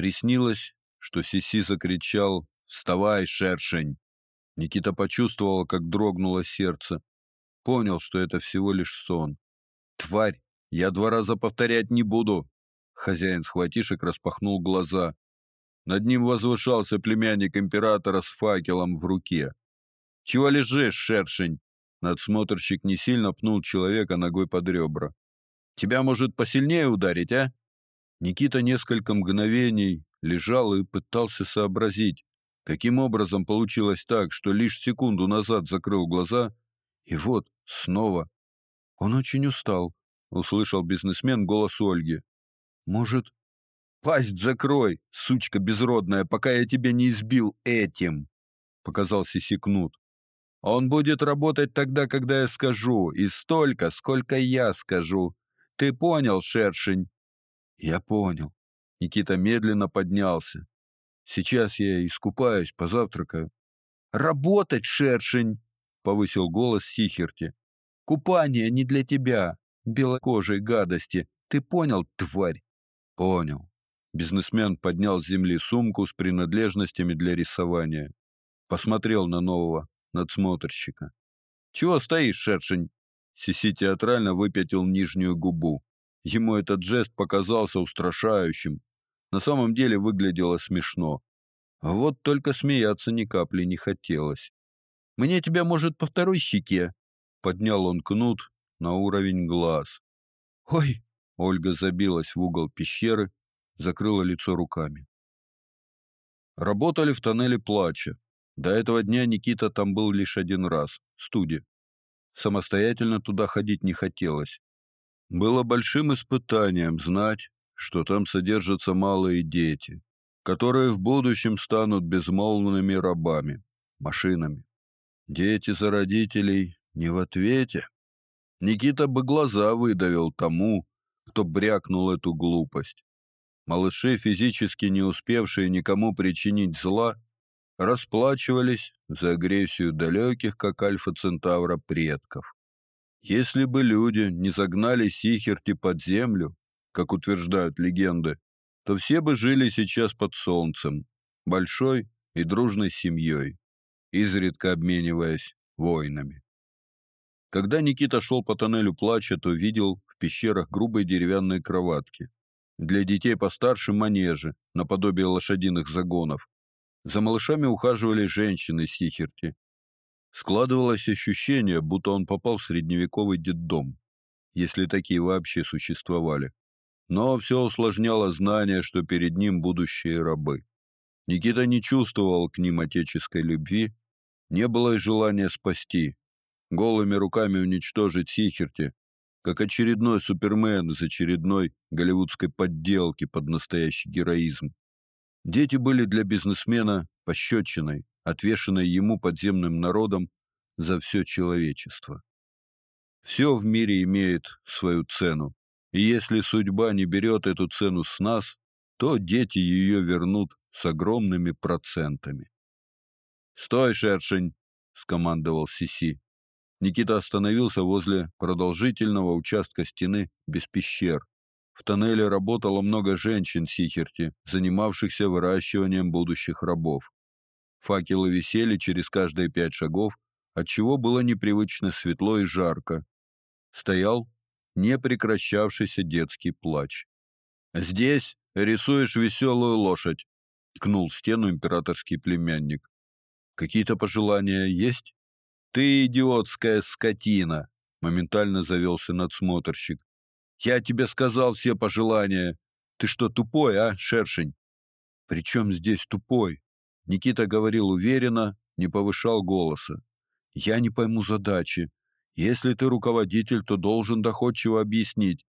Приснилось, что Сиси закричал «Вставай, шершень!». Никита почувствовал, как дрогнуло сердце. Понял, что это всего лишь сон. «Тварь! Я два раза повторять не буду!» Хозяин схватишек распахнул глаза. Над ним возвышался племянник императора с факелом в руке. «Чего лежишь, шершень?» Надсмотрщик не сильно пнул человека ногой под ребра. «Тебя, может, посильнее ударить, а?» Никита несколько мгновений лежал и пытался сообразить, каким образом получилось так, что лишь секунду назад закрыл глаза, и вот снова. Он очень устал, услышал бизнесмен голос Ольги. Может, пасть закрой, сучка безродная, пока я тебя не избил этим, показался секнут. Он будет работать тогда, когда я скажу, и столько, сколько я скажу. Ты понял, шершень? Я понял. Никита медленно поднялся. Сейчас я искупаюсь, позавтракаю. Работать, шершень, повысил голос Сихерти. Купание не для тебя, белокожей гадости. Ты понял, тварь? Понял. Бизнесмен поднял с земли сумку с принадлежностями для рисования. Посмотрел на нового надсмотрщика. Чего стоишь, шершень? Сиси театрально выпятил нижнюю губу. Ему этот жест показался устрашающим. На самом деле выглядело смешно. А вот только смеяться ни капли не хотелось. «Мне тебя, может, по второй щеке?» Поднял он кнут на уровень глаз. «Ой!» Ольга забилась в угол пещеры, закрыла лицо руками. Работали в тоннеле плача. До этого дня Никита там был лишь один раз, студия. Самостоятельно туда ходить не хотелось. Было большим испытанием знать, что там содержатся малые дети, которые в будущем станут безмолвными рабами, машинами. Дети за родителей не в ответе. Никита бы глаза выдавил тому, кто брякнул эту глупость. Малыши, физически не успевшие никому причинить зла, расплачивались за агрессию далеких, как Альфа-Центавра, предков. Если бы люди не загнали Сихерти под землю, как утверждают легенды, то все бы жили сейчас под солнцем, большой и дружной семьей, изредка обмениваясь войнами. Когда Никита шел по тоннелю плача, то видел в пещерах грубые деревянные кроватки. Для детей постарше манежи, наподобие лошадиных загонов. За малышами ухаживали женщины Сихерти, Складывалось ощущение, будто он попал в средневековый детдом, если такие вообще существовали. Но все усложняло знание, что перед ним будущие рабы. Никита не чувствовал к ним отеческой любви, не было и желания спасти, голыми руками уничтожить Сихерти, как очередной супермен из очередной голливудской подделки под настоящий героизм. Дети были для бизнесмена пощечиной, отвешенной ему подземным народом за все человечество. Все в мире имеет свою цену, и если судьба не берет эту цену с нас, то дети ее вернут с огромными процентами. «Стой, шершень!» — скомандовал Сиси. Никита остановился возле продолжительного участка стены без пещер. В тоннеле работало много женщин Сихерти, занимавшихся выращиванием будущих рабов. Факелы висели через каждые пять шагов, отчего было непривычно светло и жарко. Стоял непрекращавшийся детский плач. «Здесь рисуешь веселую лошадь», — ткнул в стену императорский племянник. «Какие-то пожелания есть?» «Ты идиотская скотина!» — моментально завелся надсмотрщик. «Я тебе сказал все пожелания. Ты что, тупой, а, шершень?» «При чем здесь тупой?» Никита говорил уверенно, не повышал голоса. Я не пойму задачи. Если ты руководитель, то должен доходчиво объяснить.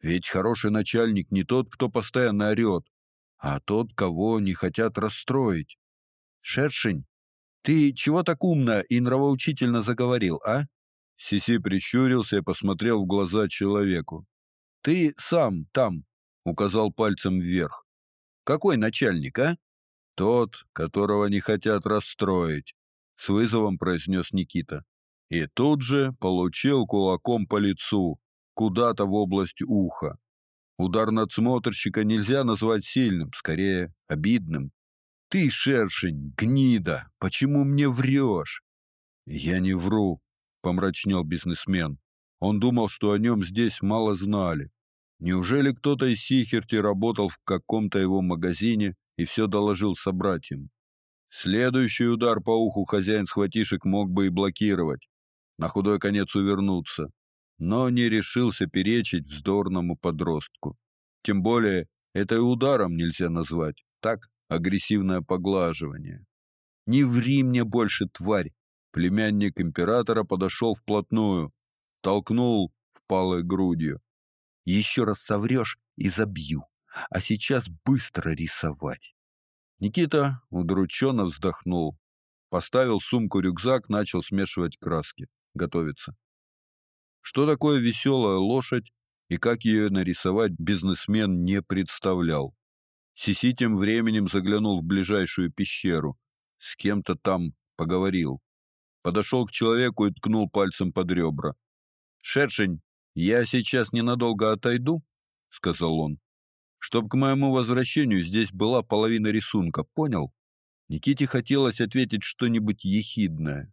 Ведь хороший начальник не тот, кто постоянно орет, а тот, кого не хотят расстроить. Шершень, ты чего так умно и нравоучительно заговорил, а? Сиси прищурился и посмотрел в глаза человеку. Ты сам там, указал пальцем вверх. Какой начальник, а? Тот, которого не хотят расстроить, с вызовом произнес Никита. И тут же получил кулаком по лицу, куда-то в область уха. Удар надсмотрщика нельзя назвать сильным, скорее обидным. Ты, шершень, гнида, почему мне врешь? Я не вру, помрачнел бизнесмен. Он думал, что о нем здесь мало знали. Неужели кто-то из Сихерти работал в каком-то его магазине и все доложил собратьям? Следующий удар по уху хозяин схватишек мог бы и блокировать, на худой конец увернуться но не решился перечить вздорному подростку. Тем более, это и ударом нельзя назвать, так агрессивное поглаживание. «Не ври мне больше, тварь!» Племянник императора подошел вплотную, толкнул впалой грудью. «Еще раз соврешь и забью, а сейчас быстро рисовать!» Никита удрученно вздохнул, поставил сумку-рюкзак, начал смешивать краски, готовиться. Что такое веселая лошадь и как ее нарисовать бизнесмен не представлял. Сиси тем временем заглянул в ближайшую пещеру, с кем-то там поговорил. Подошел к человеку и ткнул пальцем под ребра. «Шершень, я сейчас ненадолго отойду», — сказал он. «Чтоб к моему возвращению здесь была половина рисунка, понял?» Никите хотелось ответить что-нибудь ехидное.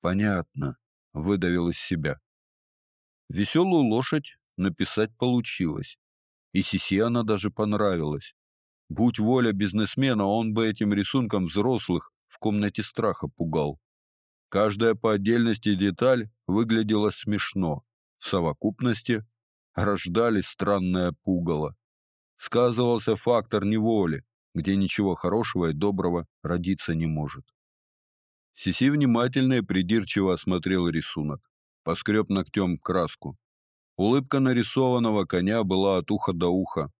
«Понятно», — выдавил из себя. Веселую лошадь написать получилось. И Сиси она даже понравилась. Будь воля бизнесмена, он бы этим рисунком взрослых в комнате страха пугал. Каждая по отдельности деталь выглядела смешно. В совокупности рождали странное пугало. Сказывался фактор неволи, где ничего хорошего и доброго родиться не может. Сиси внимательно и придирчиво осмотрел рисунок поскреб ногтем краску. Улыбка нарисованного коня была от уха до уха.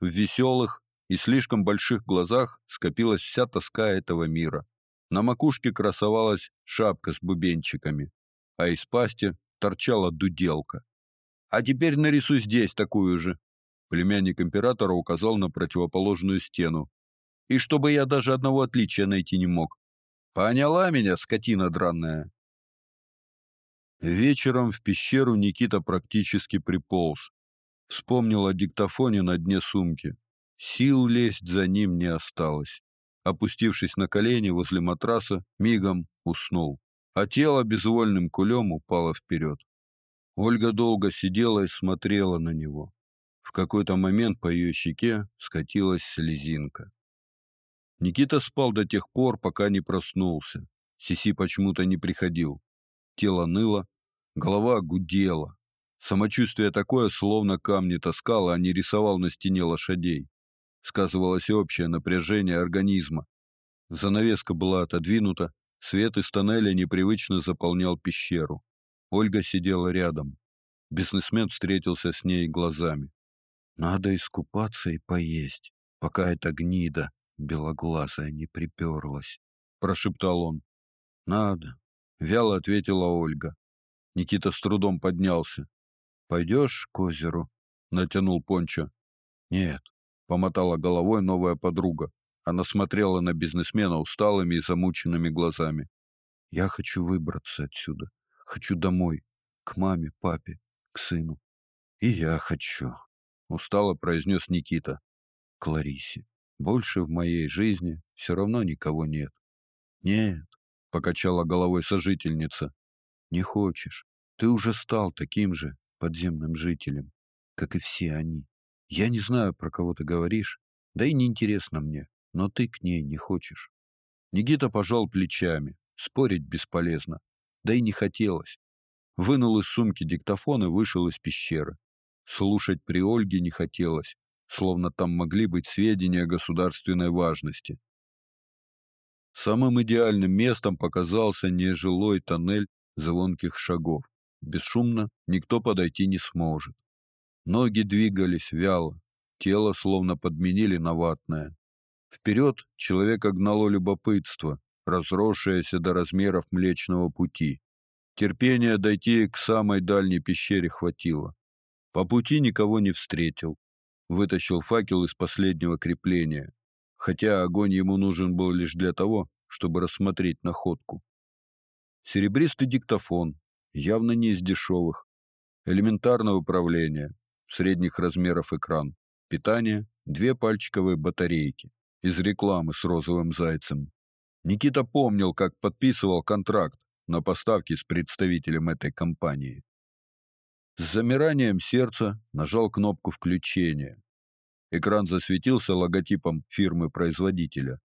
В веселых и слишком больших глазах скопилась вся тоска этого мира. На макушке красовалась шапка с бубенчиками, а из пасти торчала дуделка. «А теперь нарисуй здесь такую же», — племянник императора указал на противоположную стену. «И чтобы я даже одного отличия найти не мог. Поняла меня, скотина дранная?» Вечером в пещеру Никита практически приполз. Вспомнил о диктофоне на дне сумки. Сил лезть за ним не осталось. Опустившись на колени возле матраса, мигом уснул, а тело безвольным кулем упало вперед. Ольга долго сидела и смотрела на него. В какой-то момент по ее щеке скатилась слезинка. Никита спал до тех пор, пока не проснулся. Сиси почему-то не приходил. Тело ныло, голова гудела. Самочувствие такое, словно камни таскал, а не рисовал на стене лошадей. Сказывалось общее напряжение организма. Занавеска была отодвинута, свет из тоннеля непривычно заполнял пещеру. Ольга сидела рядом. Бизнесмен встретился с ней глазами. «Надо искупаться и поесть, пока эта гнида белоглазая не приперлась», — прошептал он. «Надо, Вяло ответила Ольга. Никита с трудом поднялся. «Пойдешь к озеру?» — натянул Пончо. «Нет», — помотала головой новая подруга. Она смотрела на бизнесмена усталыми и замученными глазами. «Я хочу выбраться отсюда. Хочу домой. К маме, папе, к сыну. И я хочу», — устало произнес Никита. «К Ларисе. Больше в моей жизни все равно никого нет». «Нет, — покачала головой сожительница. «Не хочешь. Ты уже стал таким же подземным жителем, как и все они. Я не знаю, про кого ты говоришь, да и неинтересно мне, но ты к ней не хочешь». Никита пожал плечами. Спорить бесполезно. Да и не хотелось. Вынул из сумки диктофон и вышел из пещеры. Слушать при Ольге не хотелось, словно там могли быть сведения государственной важности. Самым идеальным местом показался нежилой тоннель звонких шагов. Бесшумно никто подойти не сможет. Ноги двигались вяло, тело словно подменили на ватное. Вперед человека гнало любопытство, разросшееся до размеров Млечного Пути. Терпения дойти к самой дальней пещере хватило. По пути никого не встретил. Вытащил факел из последнего крепления хотя огонь ему нужен был лишь для того, чтобы рассмотреть находку. Серебристый диктофон, явно не из дешевых. Элементарное управление, средних размеров экран. Питание – две пальчиковые батарейки из рекламы с розовым зайцем. Никита помнил, как подписывал контракт на поставки с представителем этой компании. С замиранием сердца нажал кнопку включения. Экран засветился логотипом фирмы-производителя.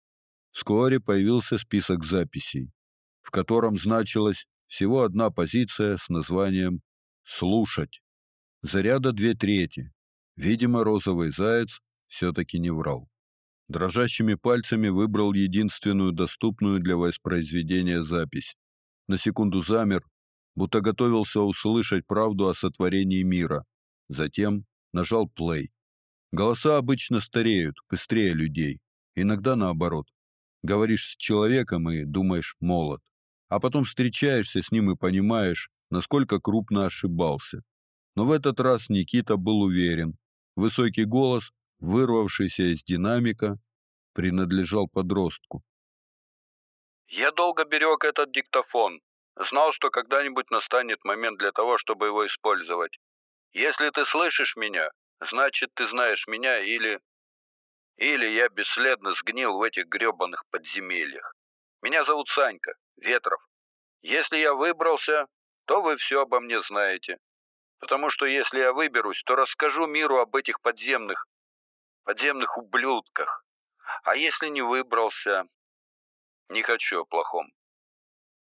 Вскоре появился список записей, в котором значилась всего одна позиция с названием «Слушать». Заряда две трети. Видимо, розовый заяц все-таки не врал. Дрожащими пальцами выбрал единственную доступную для воспроизведения запись. На секунду замер, будто готовился услышать правду о сотворении мира. Затем нажал плей. Голоса обычно стареют, быстрее людей. Иногда наоборот. Говоришь с человеком и думаешь молод. А потом встречаешься с ним и понимаешь, насколько крупно ошибался. Но в этот раз Никита был уверен. Высокий голос вырвавшийся из динамика, принадлежал подростку. «Я долго берег этот диктофон. Знал, что когда-нибудь настанет момент для того, чтобы его использовать. Если ты слышишь меня, значит, ты знаешь меня или... Или я бесследно сгнил в этих гребаных подземельях. Меня зовут Санька, Ветров. Если я выбрался, то вы все обо мне знаете. Потому что если я выберусь, то расскажу миру об этих подземных подземных ублюдках. А если не выбрался? Не хочу о плохом.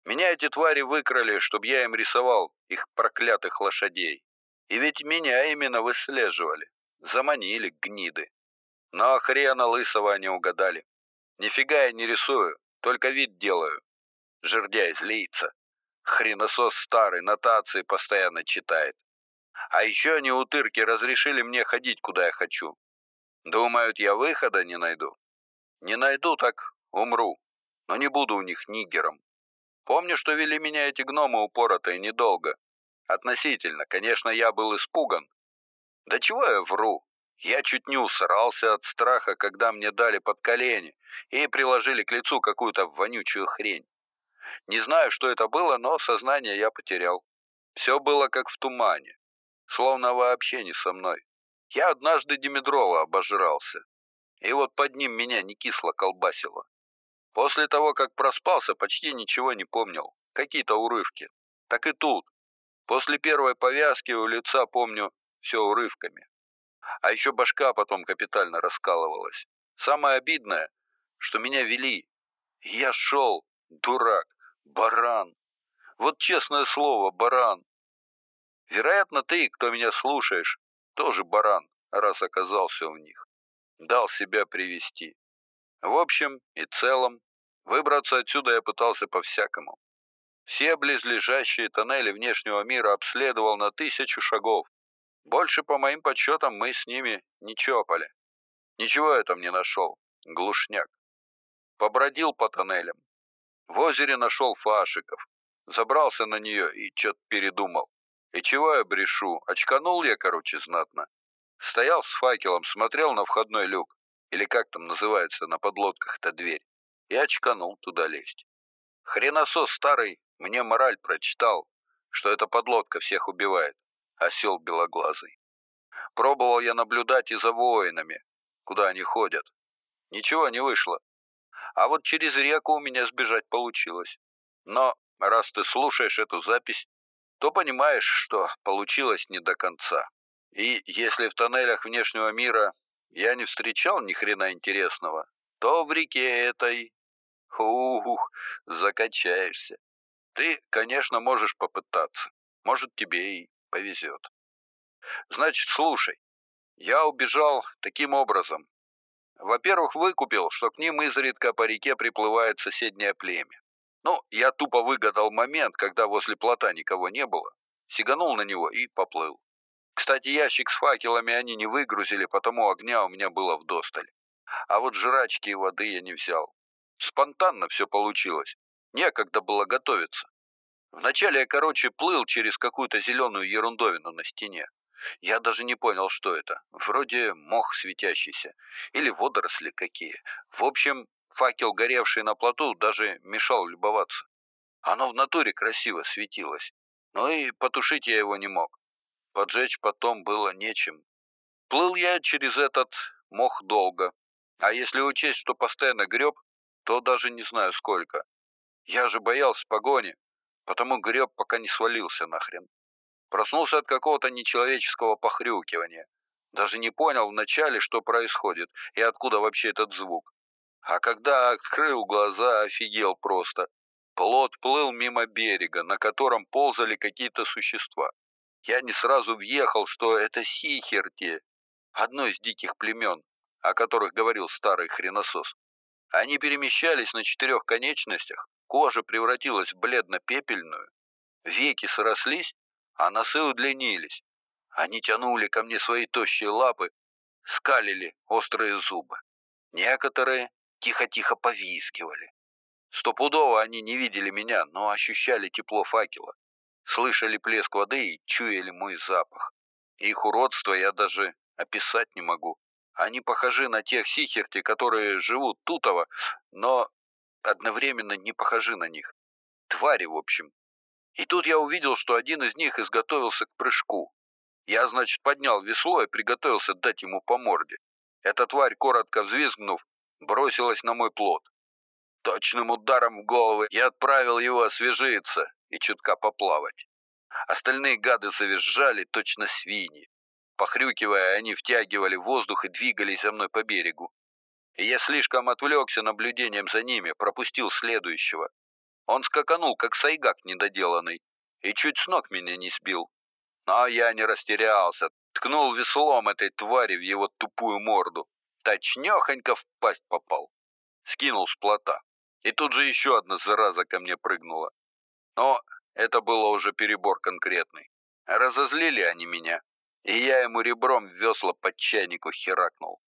Меня эти твари выкрали, чтобы я им рисовал их проклятых лошадей. И ведь меня именно выслеживали. Заманили гниды. Но хрена лысого они угадали. Нифига я не рисую, только вид делаю. Жердяй злится. Хреносос старый, нотации постоянно читает. А еще они утырки разрешили мне ходить, куда я хочу. Думают, я выхода не найду. Не найду, так умру. Но не буду у них нигером. Помню, что вели меня эти гномы упоротые недолго. Относительно, конечно, я был испуган. Да чего я вру? Я чуть не усрался от страха, когда мне дали под колени и приложили к лицу какую-то вонючую хрень. Не знаю, что это было, но сознание я потерял. Все было как в тумане, словно вообще не со мной. Я однажды Димедрова обожрался, и вот под ним меня не кисло колбасило. После того, как проспался, почти ничего не помнил, какие-то урывки. Так и тут. После первой повязки у лица помню все урывками. А еще башка потом капитально раскалывалась. Самое обидное, что меня вели. Я шел, дурак, баран. Вот честное слово, баран. Вероятно, ты, кто меня слушаешь, тоже баран, раз оказался у них. Дал себя привести. В общем и целом, выбраться отсюда я пытался по-всякому. Все близлежащие тоннели внешнего мира обследовал на тысячу шагов. Больше, по моим подсчетам, мы с ними не чопали. Ничего я там не нашел. Глушняк. Побродил по тоннелям. В озере нашел фашиков. Забрался на нее и что-то передумал. И чего я брешу? Очканул я, короче, знатно. Стоял с факелом, смотрел на входной люк, или как там называется на подлодках-то дверь, и очканул туда лезть. Хреносос старый мне мораль прочитал, что эта подлодка всех убивает, осел белоглазый. Пробовал я наблюдать и за воинами, куда они ходят. Ничего не вышло. А вот через реку у меня сбежать получилось. Но раз ты слушаешь эту запись, то понимаешь, что получилось не до конца. И если в тоннелях внешнего мира я не встречал ни хрена интересного, то в реке этой... Ух, закачаешься. Ты, конечно, можешь попытаться. Может, тебе и повезет. Значит, слушай. Я убежал таким образом. Во-первых, выкупил, что к ним изредка по реке приплывает соседнее племя. Ну, я тупо выгадал момент, когда возле плота никого не было, сиганул на него и поплыл. Кстати, ящик с факелами они не выгрузили, потому огня у меня было вдосталь. А вот жрачки и воды я не взял. Спонтанно все получилось. Некогда было готовиться. Вначале я, короче, плыл через какую-то зеленую ерундовину на стене. Я даже не понял, что это. Вроде мох светящийся. Или водоросли какие. В общем, Факел, горевший на плоту, даже мешал любоваться. Оно в натуре красиво светилось, но и потушить я его не мог. Поджечь потом было нечем. Плыл я через этот мох долго, а если учесть, что постоянно греб, то даже не знаю сколько. Я же боялся погони, потому греб, пока не свалился нахрен. Проснулся от какого-то нечеловеческого похрюкивания. Даже не понял вначале, что происходит и откуда вообще этот звук. А когда открыл глаза, офигел просто. Плот плыл мимо берега, на котором ползали какие-то существа. Я не сразу въехал, что это сихерти, одно из диких племен, о которых говорил старый хреносос. Они перемещались на четырех конечностях, кожа превратилась в бледно-пепельную, веки срослись, а носы удлинились. Они тянули ко мне свои тощие лапы, скалили острые зубы. Некоторые тихо-тихо повискивали. Стопудово они не видели меня, но ощущали тепло факела, слышали плеск воды и чуяли мой запах. Их уродство я даже описать не могу. Они похожи на тех сихерти, которые живут тутово, но одновременно не похожи на них. Твари, в общем. И тут я увидел, что один из них изготовился к прыжку. Я, значит, поднял весло и приготовился дать ему по морде. Эта тварь, коротко взвизгнув, бросилась на мой плот. Точным ударом в голову я отправил его освежиться и чутка поплавать. Остальные гады завизжали, точно свиньи. Похрюкивая, они втягивали воздух и двигались за мной по берегу. И я слишком отвлекся наблюдением за ними, пропустил следующего. Он скаканул, как сайгак недоделанный, и чуть с ног меня не сбил. Но я не растерялся, ткнул веслом этой твари в его тупую морду. Точнёхонько в пасть попал. Скинул с плота. И тут же еще одна зараза ко мне прыгнула. Но это было уже перебор конкретный. Разозлили они меня, и я ему ребром весла под чайнику херакнул.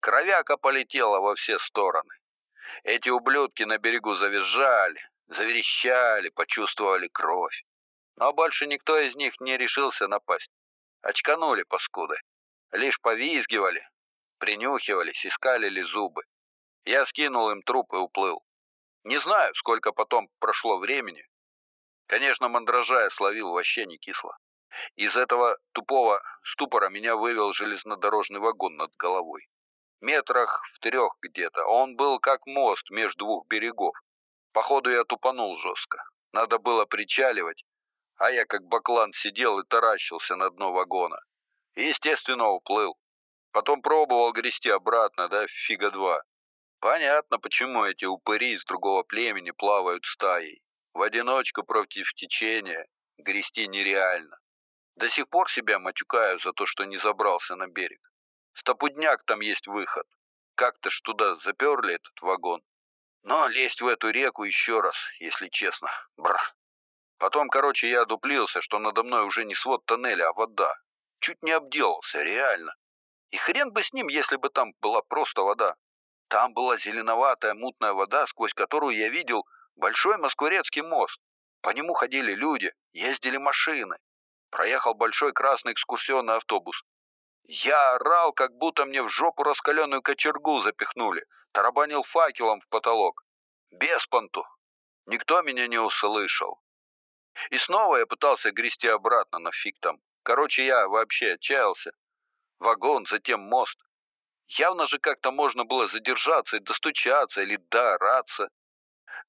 Кровяка полетела во все стороны. Эти ублюдки на берегу завизжали, заверещали, почувствовали кровь. Но больше никто из них не решился напасть. Очканули паскуды. Лишь повизгивали, принюхивались, искали зубы. Я скинул им труп и уплыл. Не знаю, сколько потом прошло времени. Конечно, мандража я словил вообще не кисло. Из этого тупого ступора меня вывел железнодорожный вагон над головой. Метрах в трех где-то. Он был как мост между двух берегов. Походу я тупанул жестко. Надо было причаливать, а я как баклан сидел и таращился на дно вагона. естественно, уплыл. Потом пробовал грести обратно, да, фига два. Понятно, почему эти упыри из другого племени плавают стаей. В одиночку против течения грести нереально. До сих пор себя матюкаю за то, что не забрался на берег. Стопудняк там есть выход. Как-то ж туда заперли этот вагон. Но лезть в эту реку еще раз, если честно, бр. Потом, короче, я дуплился, что надо мной уже не свод тоннеля, а вода. Чуть не обделался, реально. И хрен бы с ним, если бы там была просто вода. Там была зеленоватая мутная вода, сквозь которую я видел большой Москворецкий мост. По нему ходили люди, ездили машины. Проехал большой красный экскурсионный автобус. Я орал, как будто мне в жопу раскаленную кочергу запихнули, тарабанил факелом в потолок. Без понту. Никто меня не услышал. И снова я пытался грести обратно, но фиг там. Короче, я вообще отчаялся. Вагон, затем мост. Явно же как-то можно было задержаться и достучаться или доораться.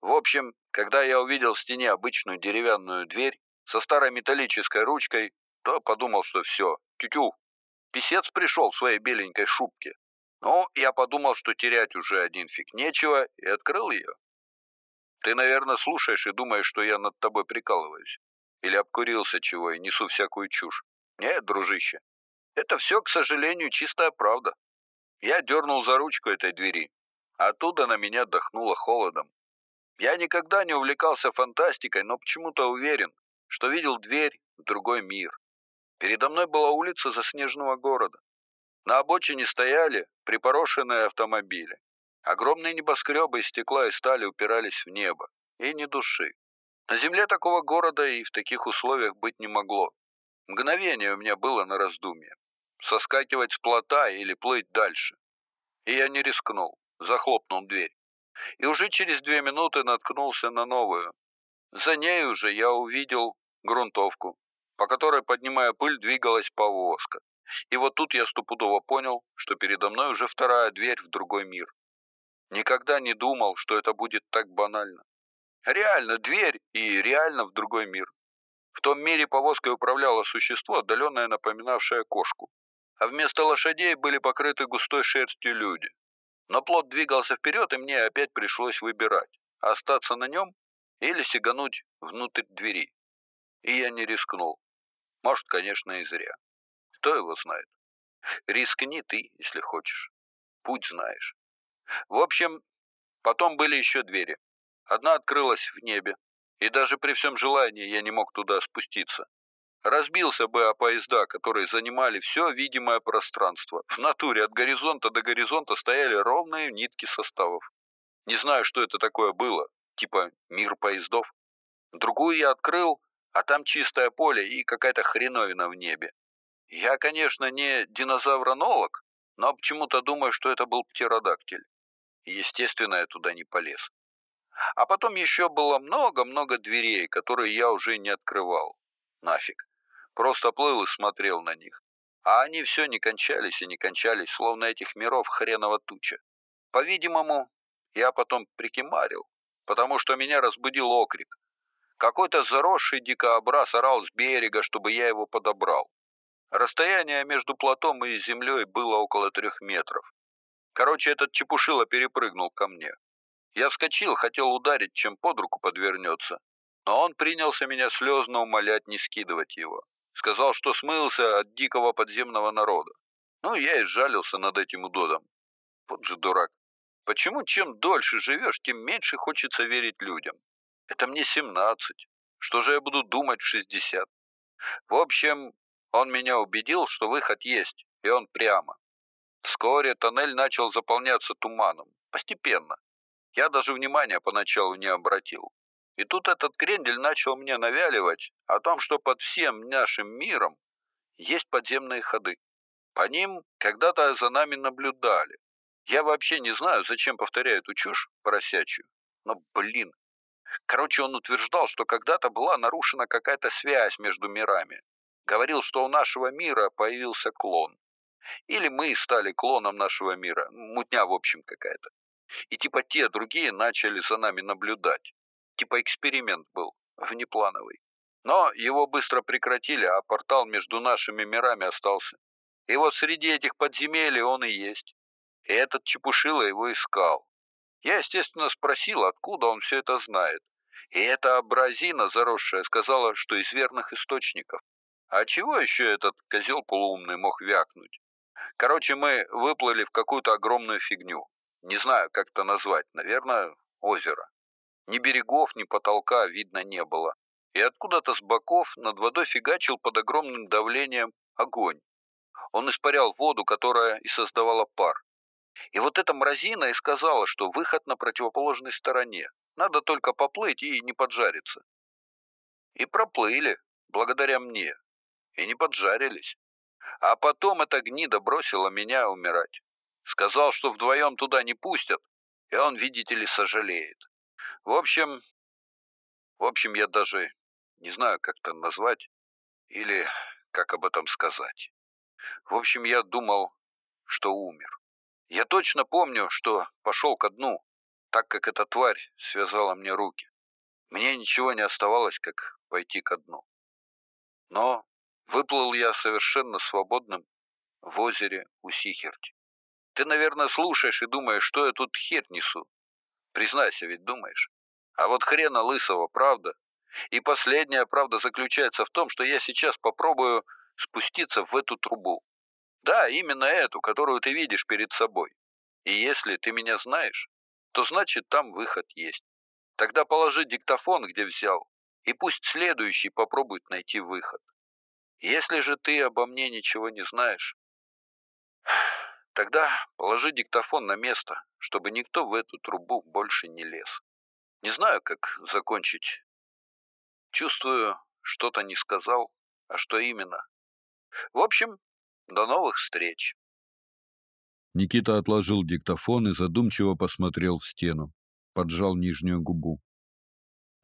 В общем, когда я увидел в стене обычную деревянную дверь, со старой металлической ручкой, то подумал, что все, тю-тю. Песец пришел в своей беленькой шубке. Ну, я подумал, что терять уже один фиг нечего, и открыл ее. Ты, наверное, слушаешь и думаешь, что я над тобой прикалываюсь. Или обкурился чего и несу всякую чушь. Нет, дружище, это все, к сожалению, чистая правда. Я дернул за ручку этой двери. Оттуда на меня дохнуло холодом. Я никогда не увлекался фантастикой, но почему-то уверен, что видел дверь в другой мир. Передо мной была улица заснеженного города. На обочине стояли припорошенные автомобили. Огромные небоскребы из стекла и стали упирались в небо. И ни души. На земле такого города и в таких условиях быть не могло. Мгновение у меня было на раздумье. Соскакивать с плота или плыть дальше. И я не рискнул. Захлопнул дверь. И уже через две минуты наткнулся на новую. За ней уже я увидел грунтовку, по которой, поднимая пыль, двигалась повозка. И вот тут я стопудово понял, что передо мной уже вторая дверь в другой мир. Никогда не думал, что это будет так банально. Реально дверь и реально в другой мир. В том мире повозкой управляло существо, отдаленное напоминавшее кошку. А вместо лошадей были покрыты густой шерстью люди. Но плод двигался вперед, и мне опять пришлось выбирать, остаться на нем или сигануть внутрь двери. И я не рискнул. Может, конечно, и зря. Кто его знает? Рискни ты, если хочешь. Путь знаешь. В общем, потом были еще двери. Одна открылась в небе, и даже при всем желании я не мог туда спуститься. Разбился бы о поезда, которые занимали все видимое пространство. В натуре от горизонта до горизонта стояли ровные нитки составов. Не знаю, что это такое было, типа мир поездов. Другую я открыл, а там чистое поле и какая-то хреновина в небе. Я, конечно, не динозавронолог, но почему-то думаю, что это был птеродактиль. Естественно, я туда не полез. А потом еще было много-много дверей, которые я уже не открывал. Нафиг. Просто плыл и смотрел на них. А они все не кончались и не кончались, словно этих миров хреново туча. По-видимому, я потом прикимарил, потому что меня разбудил окрик. Какой-то заросший дикообраз орал с берега, чтобы я его подобрал. Расстояние между плотом и землей было около трех метров. Короче, этот чепушило перепрыгнул ко мне. Я вскочил, хотел ударить, чем под руку подвернется, но он принялся меня слезно умолять не скидывать его. Сказал, что смылся от дикого подземного народа. Ну, я и жалился над этим удодом. Вот же дурак. Почему чем дольше живешь, тем меньше хочется верить людям? Это мне семнадцать. Что же я буду думать в шестьдесят? В общем, он меня убедил, что выход есть, и он прямо. Вскоре тоннель начал заполняться туманом, постепенно. Я даже внимания поначалу не обратил. И тут этот крендель начал мне навяливать о том, что под всем нашим миром есть подземные ходы. По ним когда-то за нами наблюдали. Я вообще не знаю, зачем повторяю эту чушь поросячью. Но, блин. Короче, он утверждал, что когда-то была нарушена какая-то связь между мирами. Говорил, что у нашего мира появился клон. Или мы стали клоном нашего мира. Мутня, в общем, какая-то. И типа те другие начали за нами наблюдать. Типа эксперимент был, внеплановый. Но его быстро прекратили, а портал между нашими мирами остался. И вот среди этих подземелий он и есть. И этот Чепушила его искал. Я, естественно, спросил, откуда он все это знает. И эта абразина заросшая сказала, что из верных источников. А чего еще этот козел полуумный мог вякнуть? Короче, мы выплыли в какую-то огромную фигню. Не знаю, как это назвать. Наверное, озеро. Ни берегов, ни потолка видно не было. И откуда-то с боков над водой фигачил под огромным давлением огонь. Он испарял воду, которая и создавала пар. И вот эта мразина и сказала, что выход на противоположной стороне. Надо только поплыть и не поджариться. И проплыли, благодаря мне. И не поджарились. А потом эта гнида бросила меня умирать. Сказал, что вдвоем туда не пустят, и он, видите ли, сожалеет. В общем, в общем, я даже не знаю, как это назвать или как об этом сказать. В общем, я думал, что умер. Я точно помню, что пошел ко дну, так как эта тварь связала мне руки. Мне ничего не оставалось, как пойти ко дну. Но выплыл я совершенно свободным в озере у Сихерти. Ты, наверное, слушаешь и думаешь, что я тут хер несу. Признайся, ведь думаешь. А вот хрена лысого, правда? И последняя правда заключается в том, что я сейчас попробую спуститься в эту трубу. Да, именно эту, которую ты видишь перед собой. И если ты меня знаешь, то значит там выход есть. Тогда положи диктофон, где взял, и пусть следующий попробует найти выход. Если же ты обо мне ничего не знаешь, Тогда положи диктофон на место, чтобы никто в эту трубу больше не лез. Не знаю, как закончить. Чувствую, что-то не сказал, а что именно. В общем, до новых встреч. Никита отложил диктофон и задумчиво посмотрел в стену, поджал нижнюю губу.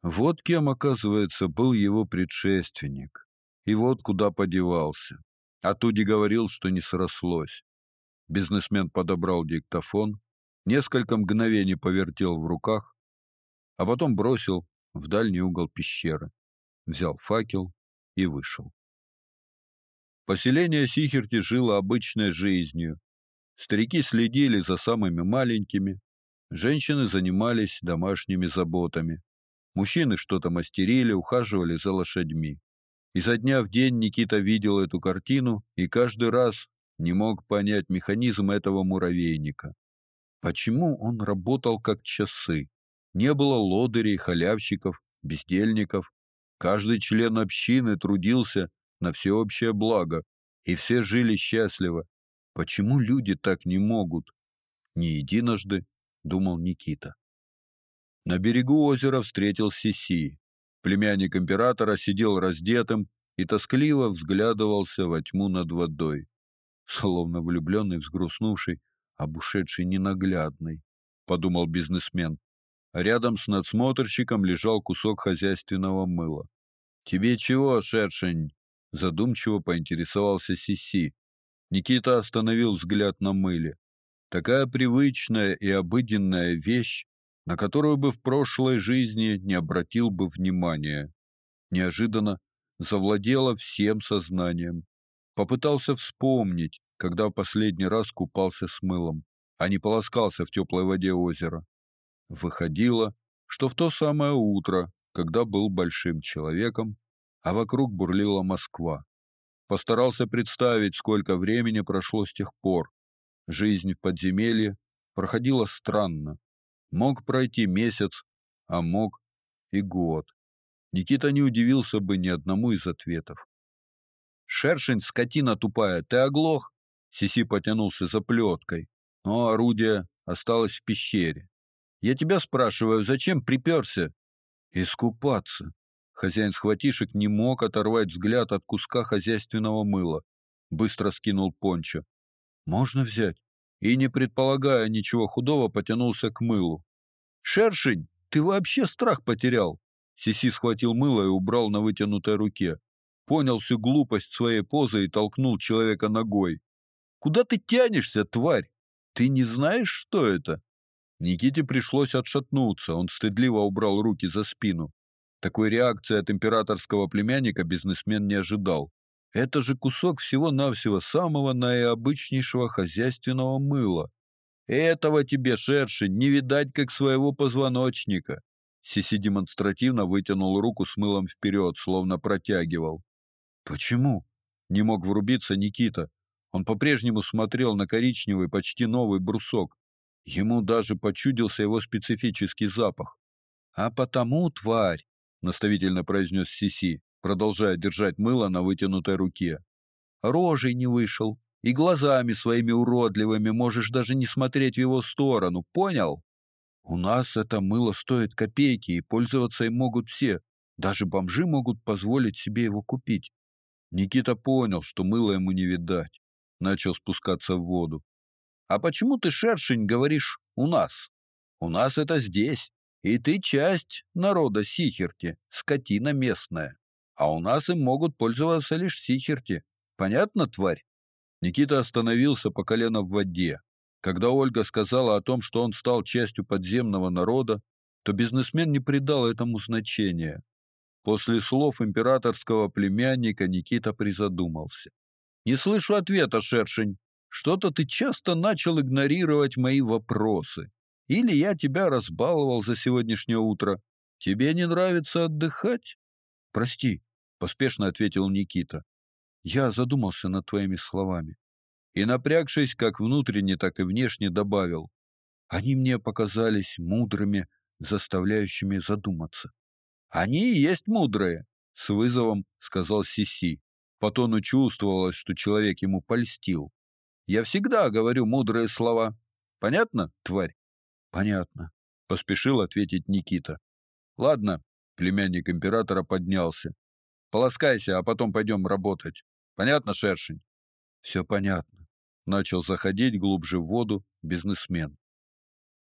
Вот кем, оказывается, был его предшественник. И вот куда подевался. А Туди говорил, что не срослось. Бизнесмен подобрал диктофон, несколько мгновений повертел в руках, а потом бросил в дальний угол пещеры, взял факел и вышел. Поселение Сихерти жило обычной жизнью. Старики следили за самыми маленькими, женщины занимались домашними заботами, мужчины что-то мастерили, ухаживали за лошадьми. Изо дня в день Никита видел эту картину и каждый раз не мог понять механизм этого муравейника. Почему он работал как часы? Не было лодырей, халявщиков, бездельников. Каждый член общины трудился на всеобщее благо, и все жили счастливо. Почему люди так не могут? Не единожды, думал Никита. На берегу озера встретил Сиси. Племянник императора сидел раздетым и тоскливо взглядывался во тьму над водой, словно влюбленный, взгрустнувший, об ушедшей ненаглядной, подумал бизнесмен. Рядом с надсмотрщиком лежал кусок хозяйственного мыла. Тебе чего, шершень? задумчиво поинтересовался Сиси. Никита остановил взгляд на мыле. Такая привычная и обыденная вещь, на которую бы в прошлой жизни не обратил бы внимания. Неожиданно завладела всем сознанием. Попытался вспомнить, когда в последний раз купался с мылом, а не полоскался в теплой воде озера. Выходило, что в то самое утро, когда был большим человеком, а вокруг бурлила Москва. Постарался представить, сколько времени прошло с тех пор. Жизнь в подземелье проходила странно. Мог пройти месяц, а мог и год. Никита не удивился бы ни одному из ответов. Шершень, скотина тупая, ты оглох? Сиси потянулся за плеткой, но орудие осталось в пещере. Я тебя спрашиваю, зачем приперся? Искупаться. Хозяин схватишек не мог оторвать взгляд от куска хозяйственного мыла. Быстро скинул пончо. Можно взять? И не предполагая ничего худого, потянулся к мылу. Шершень, ты вообще страх потерял? Сиси схватил мыло и убрал на вытянутой руке. Понял всю глупость своей позы и толкнул человека ногой. Куда ты тянешься, тварь? Ты не знаешь, что это? Никите пришлось отшатнуться. Он стыдливо убрал руки за спину. Такой реакции от императорского племянника бизнесмен не ожидал. Это же кусок всего-навсего самого наиобычнейшего хозяйственного мыла. Этого тебе, шершень, не видать как своего позвоночника. Сиси демонстративно вытянул руку с мылом вперед, словно протягивал. Почему? Не мог врубиться Никита. Он по-прежнему смотрел на коричневый, почти новый брусок. Ему даже почудился его специфический запах. А потому, тварь, наставительно произнес Сиси, продолжая держать мыло на вытянутой руке. Рожей не вышел, и глазами своими уродливыми можешь даже не смотреть в его сторону, понял? У нас это мыло стоит копейки, и пользоваться им могут все. Даже бомжи могут позволить себе его купить. Никита понял, что мыло ему не видать, начал спускаться в воду. А почему ты, шершень, говоришь у нас? У нас это здесь, и ты часть народа Сихерти, скотина местная. А у нас им могут пользоваться лишь Сихерти. Понятно, тварь? Никита остановился по колено в воде. Когда Ольга сказала о том, что он стал частью подземного народа, то бизнесмен не придал этому значения. После слов императорского племянника Никита призадумался. Не слышу ответа, шершень. Что-то ты часто начал игнорировать мои вопросы. Или я тебя разбаловал за сегодняшнее утро. Тебе не нравится отдыхать? Прости, поспешно ответил Никита. Я задумался над твоими словами и, напрягшись как внутренне, так и внешне, добавил: "Они мне показались мудрыми, заставляющими задуматься". "Они и есть мудрые", с вызовом сказал Сиси. По тону чувствовалось, что человек ему польстил. "Я всегда говорю мудрые слова. Понятно, тварь?" "Понятно", поспешил ответить Никита. "Ладно", племянник императора поднялся. "Полоскайся, а потом пойдем работать. Понятно, шершень?" «Все понятно начал заходить глубже в воду бизнесмен.